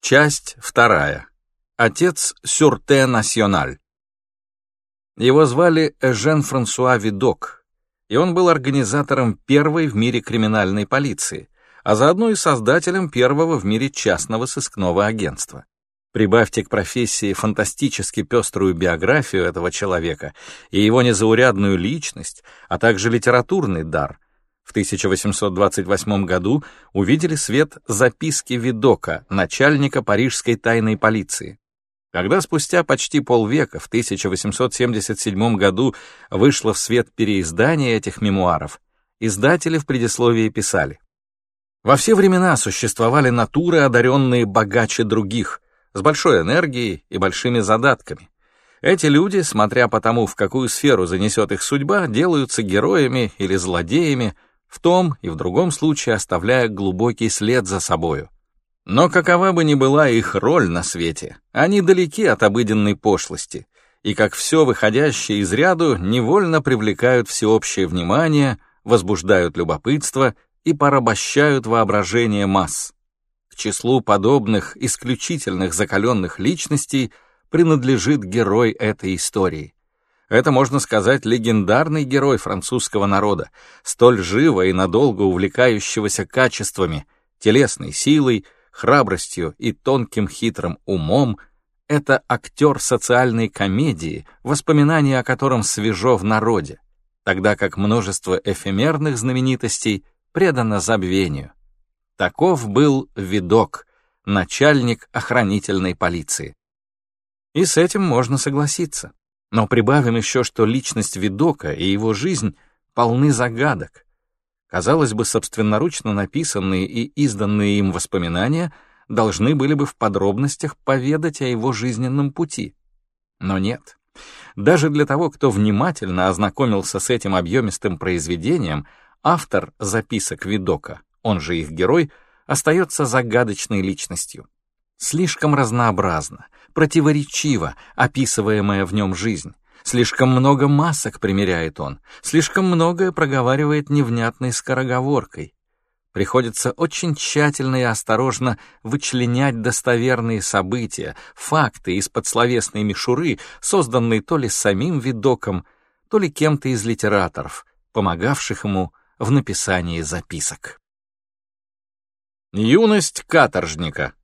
Часть вторая. Отец Сюрте Националь. Его звали Эжен Франсуа Видок, и он был организатором первой в мире криминальной полиции, а заодно и создателем первого в мире частного сыскного агентства. Прибавьте к профессии фантастически пеструю биографию этого человека и его незаурядную личность, а также литературный дар — в 1828 году увидели свет записки Видока, начальника парижской тайной полиции. Когда спустя почти полвека, в 1877 году, вышло в свет переиздание этих мемуаров, издатели в предисловии писали «Во все времена существовали натуры, одаренные богаче других, с большой энергией и большими задатками. Эти люди, смотря по тому, в какую сферу занесет их судьба, делаются героями или злодеями, в том и в другом случае оставляя глубокий след за собою. Но какова бы ни была их роль на свете, они далеки от обыденной пошлости, и, как все выходящее из ряду, невольно привлекают всеобщее внимание, возбуждают любопытство и порабощают воображение масс. К числу подобных исключительных закаленных личностей принадлежит герой этой истории. Это, можно сказать, легендарный герой французского народа, столь живо и надолго увлекающегося качествами, телесной силой, храбростью и тонким хитрым умом, это актер социальной комедии, воспоминания о котором свежо в народе, тогда как множество эфемерных знаменитостей предано забвению. Таков был видок, начальник охранительной полиции. И с этим можно согласиться. Но прибавим еще, что личность Видока и его жизнь полны загадок. Казалось бы, собственноручно написанные и изданные им воспоминания должны были бы в подробностях поведать о его жизненном пути. Но нет. Даже для того, кто внимательно ознакомился с этим объемистым произведением, автор записок Видока, он же их герой, остается загадочной личностью. Слишком разнообразно, противоречиво описываемая в нем жизнь. Слишком много масок примеряет он, слишком многое проговаривает невнятной скороговоркой. Приходится очень тщательно и осторожно вычленять достоверные события, факты из-под словесной мишуры, созданные то ли самим видоком, то ли кем-то из литераторов, помогавших ему в написании записок. Юность каторжника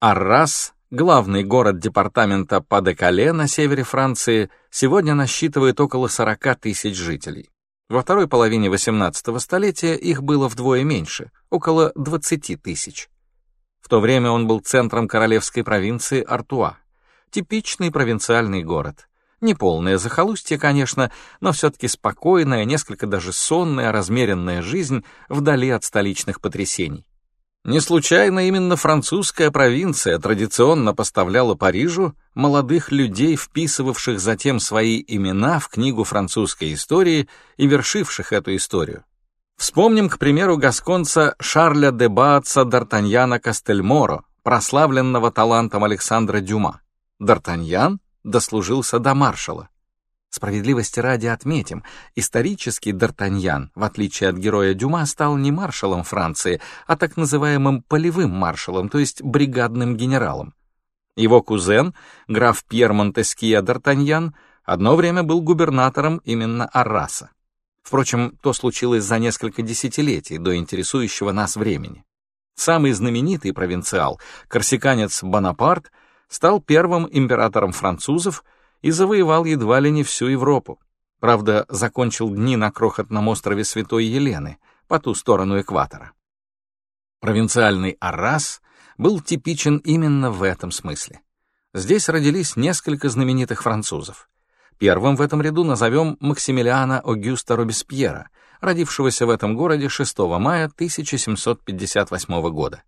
Аррас, главный город департамента Падекале на севере Франции, сегодня насчитывает около 40 тысяч жителей. Во второй половине XVIII столетия их было вдвое меньше, около 20 тысяч. В то время он был центром королевской провинции Артуа. Типичный провинциальный город. Неполное захолустье, конечно, но все-таки спокойная, несколько даже сонная, размеренная жизнь вдали от столичных потрясений. Не случайно именно французская провинция традиционно поставляла Парижу молодых людей, вписывавших затем свои имена в книгу французской истории и вершивших эту историю. Вспомним, к примеру, гасконца Шарля де Баатса Д'Артаньяна Кастельморо, прославленного талантом Александра Дюма. Д'Артаньян дослужился до маршала. Справедливости ради отметим, исторический Д'Артаньян, в отличие от героя Дюма, стал не маршалом Франции, а так называемым полевым маршалом, то есть бригадным генералом. Его кузен, граф Пьер Монтеския Д'Артаньян, одно время был губернатором именно Арраса. Впрочем, то случилось за несколько десятилетий до интересующего нас времени. Самый знаменитый провинциал, корсиканец Бонапарт, стал первым императором французов — и завоевал едва ли не всю Европу. Правда, закончил дни на крохотном острове Святой Елены, по ту сторону экватора. Провинциальный Аррас был типичен именно в этом смысле. Здесь родились несколько знаменитых французов. Первым в этом ряду назовем Максимилиана Огюста Робеспьера, родившегося в этом городе 6 мая 1758 года.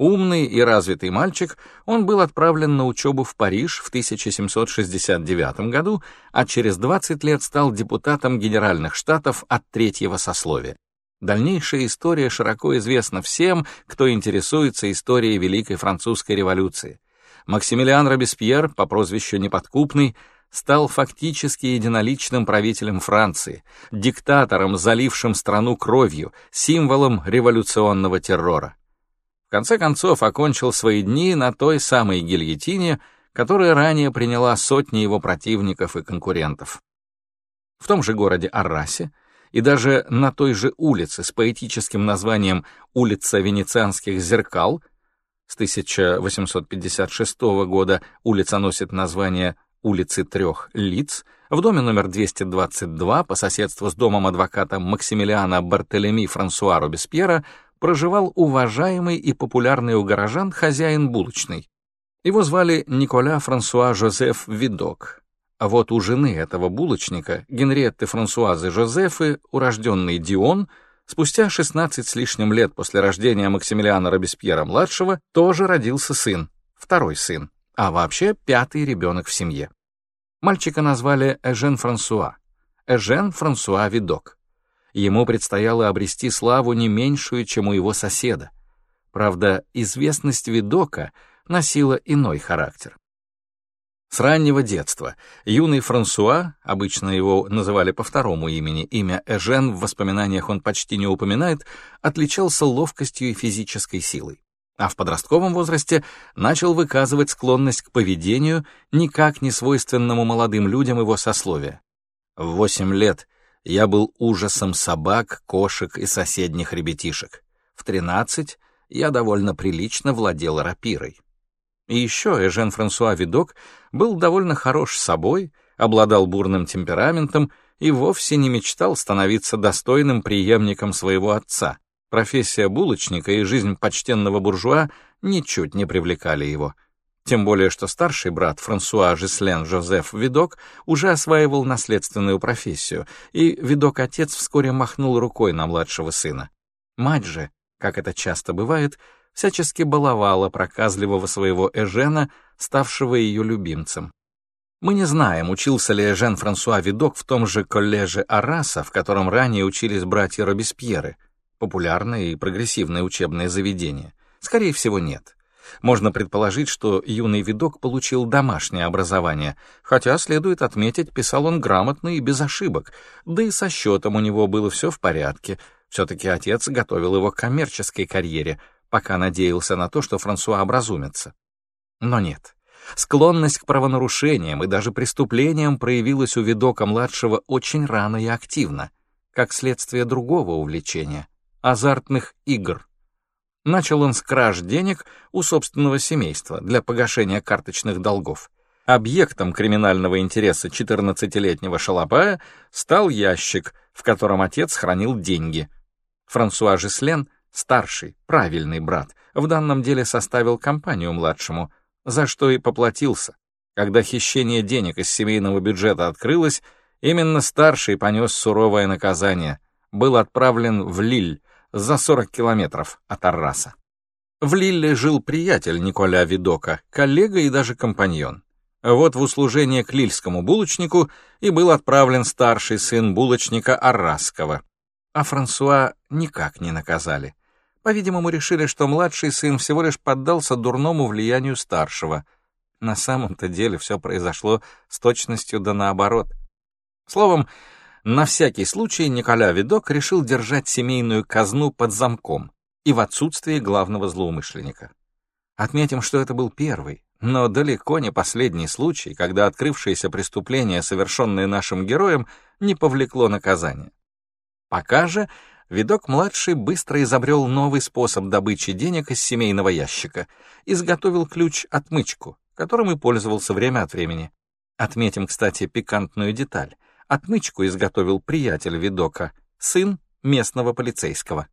Умный и развитый мальчик, он был отправлен на учебу в Париж в 1769 году, а через 20 лет стал депутатом Генеральных Штатов от третьего сословия. Дальнейшая история широко известна всем, кто интересуется историей Великой Французской революции. Максимилиан Робеспьер, по прозвищу Неподкупный, стал фактически единоличным правителем Франции, диктатором, залившим страну кровью, символом революционного террора. В конце концов, окончил свои дни на той самой гильотине, которая ранее приняла сотни его противников и конкурентов. В том же городе Аррасе и даже на той же улице с поэтическим названием «Улица Венецианских зеркал» с 1856 года улица носит название «Улицы трех лиц», в доме номер 222 по соседству с домом адвоката Максимилиана Бартелеми Франсуа Робеспьера проживал уважаемый и популярный у горожан хозяин булочной. Его звали Николя Франсуа Жозеф Видок. А вот у жены этого булочника, Генриетты Франсуазы Жозефы, урожденный Дион, спустя 16 с лишним лет после рождения Максимилиана Робеспьера-младшего, тоже родился сын, второй сын, а вообще пятый ребенок в семье. Мальчика назвали Эжен Франсуа, Эжен Франсуа Видок. Ему предстояло обрести славу не меньшую, чем у его соседа. Правда, известность Видока носила иной характер. С раннего детства юный Франсуа, обычно его называли по второму имени, имя Эжен в воспоминаниях он почти не упоминает, отличался ловкостью и физической силой. А в подростковом возрасте начал выказывать склонность к поведению, никак не свойственному молодым людям его сословия. В восемь лет я был ужасом собак, кошек и соседних ребятишек. В тринадцать я довольно прилично владел рапирой. И еще Эжен Франсуа Видок был довольно хорош собой, обладал бурным темпераментом и вовсе не мечтал становиться достойным преемником своего отца. Профессия булочника и жизнь почтенного буржуа ничуть не привлекали его — тем более, что старший брат Франсуа Жислен Жозеф Видок уже осваивал наследственную профессию, и Видок-отец вскоре махнул рукой на младшего сына. Мать же, как это часто бывает, всячески баловала проказливого своего Эжена, ставшего ее любимцем. Мы не знаем, учился ли Эжен Франсуа Видок в том же коллеже Араса, в котором ранее учились братья Робеспьеры, популярное и прогрессивное учебное заведение. Скорее всего, нет. Можно предположить, что юный видок получил домашнее образование, хотя, следует отметить, писал он грамотно и без ошибок, да и со счетом у него было все в порядке. Все-таки отец готовил его к коммерческой карьере, пока надеялся на то, что Франсуа образумится. Но нет. Склонность к правонарушениям и даже преступлениям проявилась у Видока-младшего очень рано и активно, как следствие другого увлечения — азартных игр — Начал он с краж денег у собственного семейства для погашения карточных долгов. Объектом криминального интереса 14-летнего шалопая стал ящик, в котором отец хранил деньги. Франсуа Жислен, старший, правильный брат, в данном деле составил компанию младшему, за что и поплатился. Когда хищение денег из семейного бюджета открылось, именно старший понес суровое наказание, был отправлен в Лиль, за 40 километров от Арраса. В Лилле жил приятель Николя Видока, коллега и даже компаньон. Вот в услужение к лильскому булочнику и был отправлен старший сын булочника Аррасского. А Франсуа никак не наказали. По-видимому, решили, что младший сын всего лишь поддался дурному влиянию старшего. На самом-то деле все произошло с точностью да наоборот. Словом, на всякий случай Николя Видок решил держать семейную казну под замком и в отсутствии главного злоумышленника. Отметим, что это был первый, но далеко не последний случай, когда открывшееся преступление, совершенное нашим героем, не повлекло наказания. Пока же Видок-младший быстро изобрел новый способ добычи денег из семейного ящика, изготовил ключ-отмычку, которым и пользовался время от времени. Отметим, кстати, пикантную деталь — Отмычку изготовил приятель Видока, сын местного полицейского.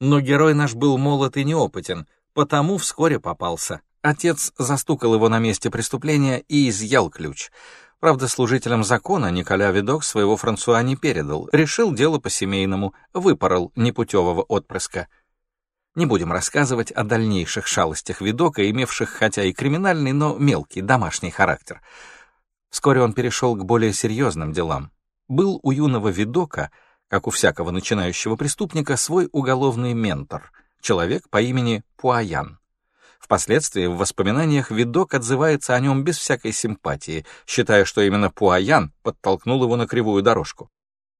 Но герой наш был молод и неопытен, потому вскоре попался. Отец застукал его на месте преступления и изъял ключ. Правда, служителям закона Николя Видок своего Франсуа не передал, решил дело по-семейному, выпорол непутевого отпрыска. Не будем рассказывать о дальнейших шалостях Видока, имевших хотя и криминальный, но мелкий домашний характер — Вскоре он перешел к более серьезным делам. Был у юного видока, как у всякого начинающего преступника, свой уголовный ментор, человек по имени Пуаян. Впоследствии в воспоминаниях видок отзывается о нем без всякой симпатии, считая, что именно Пуаян подтолкнул его на кривую дорожку.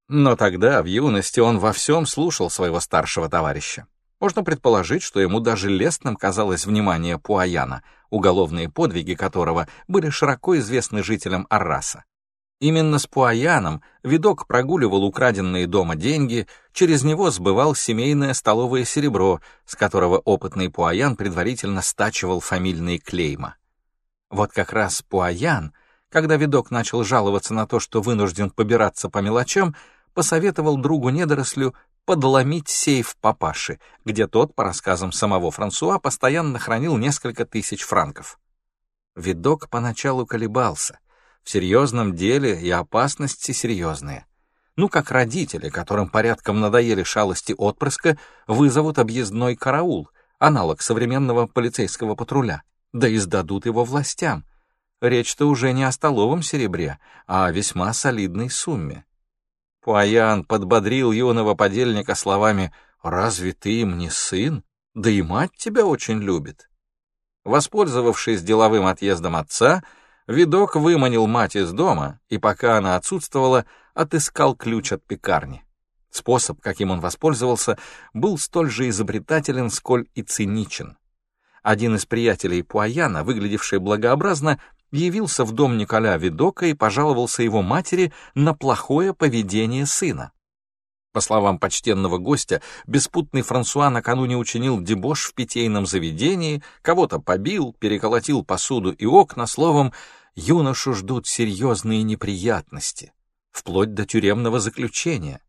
Но тогда, в юности, он во всем слушал своего старшего товарища. Можно предположить, что ему даже лестным казалось внимание Пуаяна, уголовные подвиги которого были широко известны жителям Арраса. Именно с Пуаяном видок прогуливал украденные дома деньги, через него сбывал семейное столовое серебро, с которого опытный Пуаян предварительно стачивал фамильные клейма. Вот как раз Пуаян, когда видок начал жаловаться на то, что вынужден побираться по мелочам, посоветовал другу-недорослю подломить сейф папаши, где тот, по рассказам самого Франсуа, постоянно хранил несколько тысяч франков. Видок поначалу колебался. В серьезном деле и опасности серьезные. Ну, как родители, которым порядком надоели шалости отпрыска, вызовут объездной караул, аналог современного полицейского патруля, да и сдадут его властям. Речь-то уже не о столовом серебре, а о весьма солидной сумме. Пуаян подбодрил юного подельника словами «Разве ты им не сын? Да и мать тебя очень любит». Воспользовавшись деловым отъездом отца, видок выманил мать из дома и, пока она отсутствовала, отыскал ключ от пекарни. Способ, каким он воспользовался, был столь же изобретателен, сколь и циничен. Один из приятелей Пуаяна, выглядевший благообразно, явился в дом Николя Видока и пожаловался его матери на плохое поведение сына. По словам почтенного гостя, беспутный Франсуа накануне учинил дебош в питейном заведении, кого-то побил, переколотил посуду и окна, словом, юношу ждут серьезные неприятности, вплоть до тюремного заключения.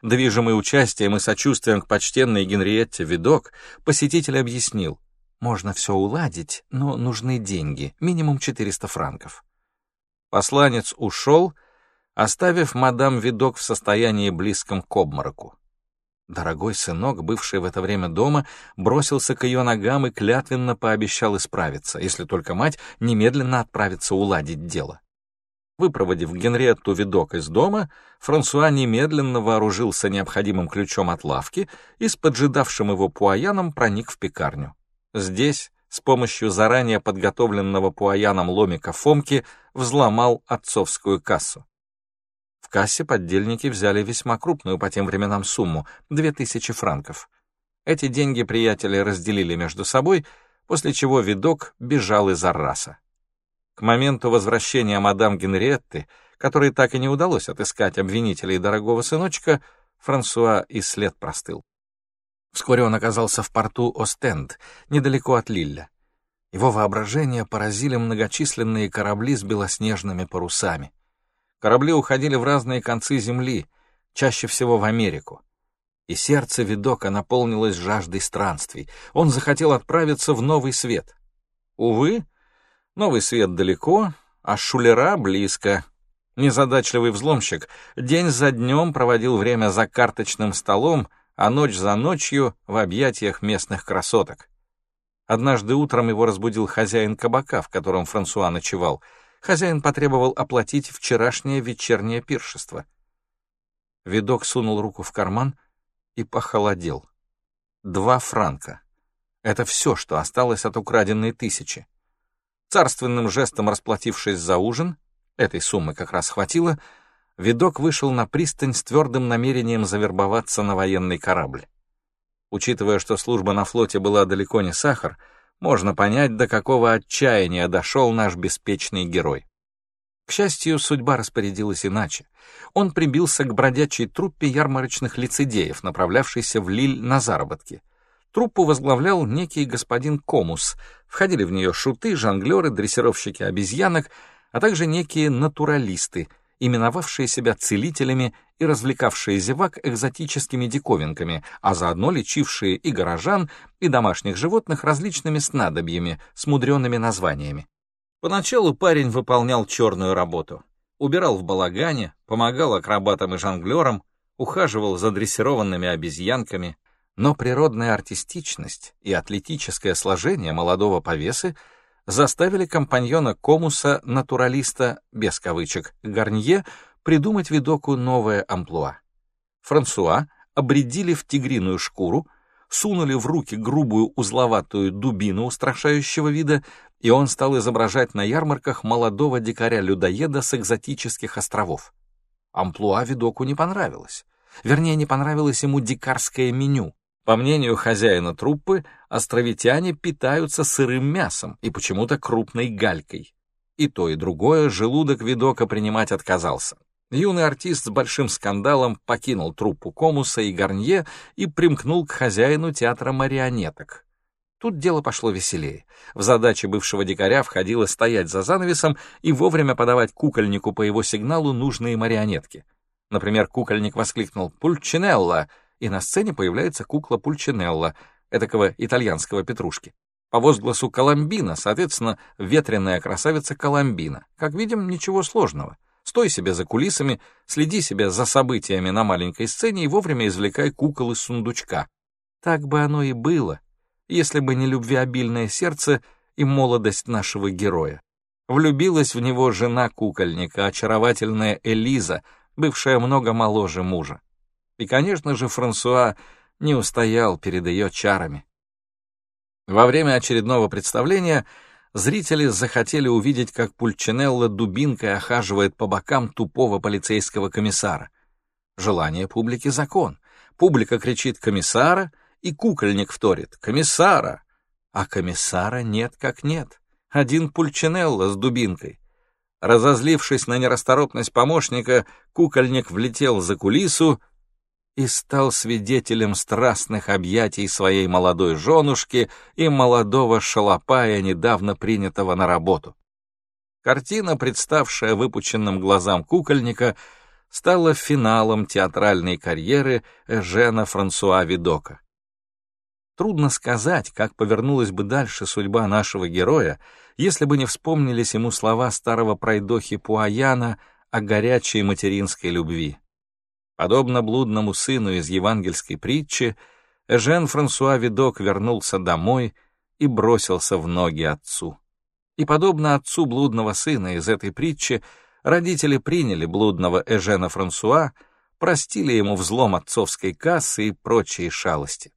Движимый участием и сочувствием к почтенной Генриетте Видок, посетитель объяснил, можно все уладить, но нужны деньги, минимум 400 франков. Посланец ушел, оставив мадам Видок в состоянии близком к обмороку. Дорогой сынок, бывший в это время дома, бросился к ее ногам и клятвенно пообещал исправиться, если только мать немедленно отправится уладить дело. Выпроводив Генриетту Видок из дома, Франсуа немедленно вооружился необходимым ключом от лавки и с поджидавшим его пуаяном проник в пекарню. Здесь, с помощью заранее подготовленного пуаяном ломика Фомки, взломал отцовскую кассу. В кассе поддельники взяли весьма крупную по тем временам сумму — 2000 франков. Эти деньги приятели разделили между собой, после чего видок бежал из Арраса. К моменту возвращения мадам Генриетты, которой так и не удалось отыскать обвинителей дорогого сыночка, Франсуа и след простыл. Вскоре он оказался в порту Остенд, недалеко от Лилля. Его воображение поразили многочисленные корабли с белоснежными парусами. Корабли уходили в разные концы земли, чаще всего в Америку. И сердце Видока наполнилось жаждой странствий. Он захотел отправиться в новый свет. Увы, новый свет далеко, а шулера близко. Незадачливый взломщик день за днем проводил время за карточным столом, а ночь за ночью в объятиях местных красоток. Однажды утром его разбудил хозяин кабака, в котором Франсуа ночевал. Хозяин потребовал оплатить вчерашнее вечернее пиршество. Видок сунул руку в карман и похолодел. Два франка. Это все, что осталось от украденной тысячи. Царственным жестом расплатившись за ужин, этой суммы как раз хватило, видок вышел на пристань с твердым намерением завербоваться на военный корабль. Учитывая, что служба на флоте была далеко не сахар, можно понять, до какого отчаяния дошел наш беспечный герой. К счастью, судьба распорядилась иначе. Он прибился к бродячей труппе ярмарочных лицедеев, направлявшейся в Лиль на заработки. Труппу возглавлял некий господин Комус. Входили в нее шуты, жонглеры, дрессировщики обезьянок, а также некие натуралисты — именовавшие себя целителями и развлекавшие зевак экзотическими диковинками, а заодно лечившие и горожан, и домашних животных различными снадобьями с мудреными названиями. Поначалу парень выполнял черную работу. Убирал в балагане, помогал акробатам и жонглерам, ухаживал за дрессированными обезьянками, но природная артистичность и атлетическое сложение молодого повесы — заставили компаньона Комуса, натуралиста, без кавычек, Гарнье, придумать видоку новое амплуа. Франсуа обредили в тигриную шкуру, сунули в руки грубую узловатую дубину устрашающего вида, и он стал изображать на ярмарках молодого дикаря-людоеда с экзотических островов. Амплуа видоку не понравилось. Вернее, не понравилось ему дикарское меню. По мнению хозяина труппы, островитяне питаются сырым мясом и почему-то крупной галькой. И то, и другое желудок видока принимать отказался. Юный артист с большим скандалом покинул труппу Комуса и Гарнье и примкнул к хозяину театра марионеток. Тут дело пошло веселее. В задачи бывшего дикаря входило стоять за занавесом и вовремя подавать кукольнику по его сигналу нужные марионетки. Например, кукольник воскликнул «Пульчинелла!» И на сцене появляется кукла Пульчинелла, этакого итальянского петрушки. По возгласу Коломбина, соответственно, ветреная красавица Коломбина. Как видим, ничего сложного. Стой себе за кулисами, следи себе за событиями на маленькой сцене и вовремя извлекай кукол из сундучка. Так бы оно и было, если бы не любвеобильное сердце и молодость нашего героя. Влюбилась в него жена кукольника, очаровательная Элиза, бывшая много моложе мужа. И, конечно же, Франсуа не устоял перед ее чарами. Во время очередного представления зрители захотели увидеть, как Пульчинелло дубинкой охаживает по бокам тупого полицейского комиссара. Желание публики — закон. Публика кричит «комиссара», и кукольник вторит «комиссара», а комиссара нет как нет. Один Пульчинелло с дубинкой. Разозлившись на нерасторопность помощника, кукольник влетел за кулису и стал свидетелем страстных объятий своей молодой женушки и молодого шалопая, недавно принятого на работу. Картина, представшая выпученным глазам кукольника, стала финалом театральной карьеры Жена Франсуа Видока. Трудно сказать, как повернулась бы дальше судьба нашего героя, если бы не вспомнились ему слова старого пройдохи Пуаяна о горячей материнской любви. Подобно блудному сыну из евангельской притчи, Жен-Франсуа Видок вернулся домой и бросился в ноги отцу. И подобно отцу блудного сына из этой притчи, родители приняли блудного Эжена Франсуа, простили ему взлом отцовской кассы и прочие шалости.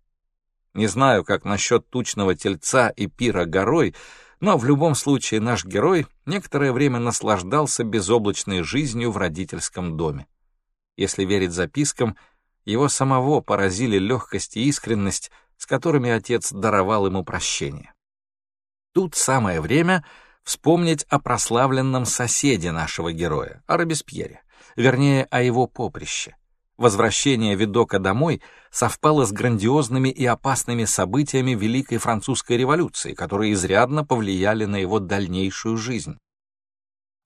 Не знаю, как насчет тучного тельца и пира горой, но в любом случае наш герой некоторое время наслаждался безоблачной жизнью в родительском доме. Если верить запискам, его самого поразили легкость и искренность, с которыми отец даровал ему прощение. Тут самое время вспомнить о прославленном соседе нашего героя, о Робеспьере, вернее, о его поприще. Возвращение Видока домой совпало с грандиозными и опасными событиями Великой Французской революции, которые изрядно повлияли на его дальнейшую жизнь.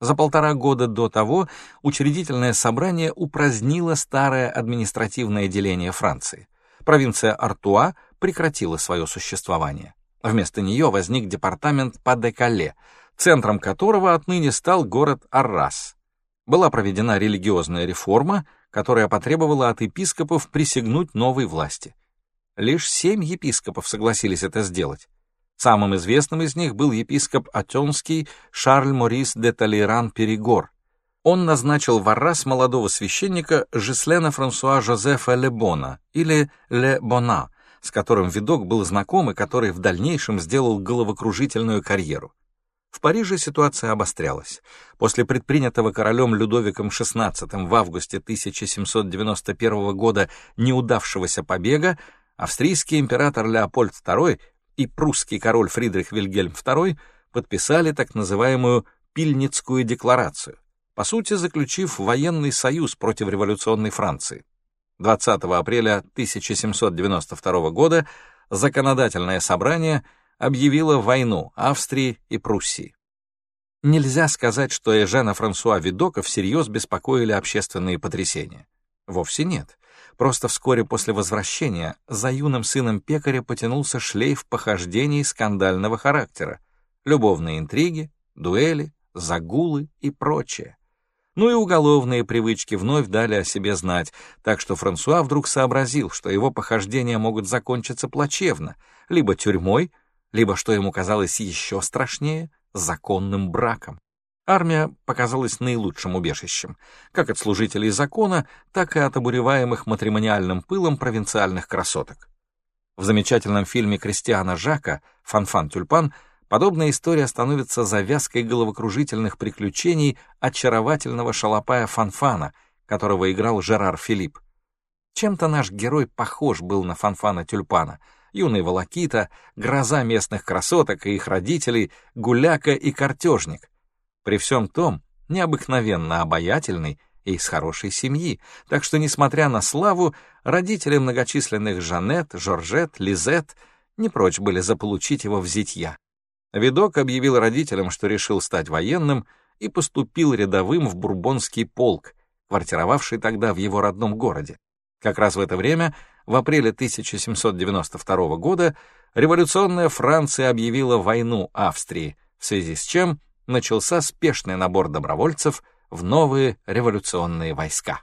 За полтора года до того учредительное собрание упразднило старое административное деление Франции. Провинция Артуа прекратила свое существование. Вместо нее возник департамент Падекале, центром которого отныне стал город Аррас. Была проведена религиозная реформа, которая потребовала от епископов присягнуть новой власти. Лишь семь епископов согласились это сделать. Самым известным из них был епископ Атенский Шарль Морис де Толеран Перегор. Он назначил в Аррас молодого священника Жислена Франсуа Жозефа Лебона, или Ле Бона, с которым видок был знаком и который в дальнейшем сделал головокружительную карьеру. В Париже ситуация обострялась. После предпринятого королем Людовиком XVI в августе 1791 года неудавшегося побега, австрийский император Леопольд II и прусский король Фридрих Вильгельм II подписали так называемую Пильницкую декларацию, по сути заключив военный союз против революционной Франции. 20 апреля 1792 года законодательное собрание объявило войну Австрии и Пруссии. Нельзя сказать, что Эжена Франсуа Видока всерьез беспокоили общественные потрясения. Вовсе нет. Просто вскоре после возвращения за юным сыном пекаря потянулся шлейф похождений скандального характера, любовные интриги, дуэли, загулы и прочее. Ну и уголовные привычки вновь дали о себе знать, так что Франсуа вдруг сообразил, что его похождения могут закончиться плачевно, либо тюрьмой, либо, что ему казалось еще страшнее, законным браком. Армия показалась наилучшим убежищем, как от служителей закона, так и от обуреваемых матримониальным пылом провинциальных красоток. В замечательном фильме Кристиана Жака «Фанфан Тюльпан» подобная история становится завязкой головокружительных приключений очаровательного шалопая Фанфана, которого играл Жерар Филипп. Чем-то наш герой похож был на Фанфана Тюльпана, юный волокита, гроза местных красоток и их родителей, гуляка и картежник. При всем том, необыкновенно обаятельный и из хорошей семьи, так что, несмотря на славу, родители многочисленных Жанет, Жоржет, Лизет не прочь были заполучить его в зятья. Видок объявил родителям, что решил стать военным, и поступил рядовым в Бурбонский полк, квартировавший тогда в его родном городе. Как раз в это время, в апреле 1792 года, революционная Франция объявила войну Австрии, в связи с чем начался спешный набор добровольцев в новые революционные войска.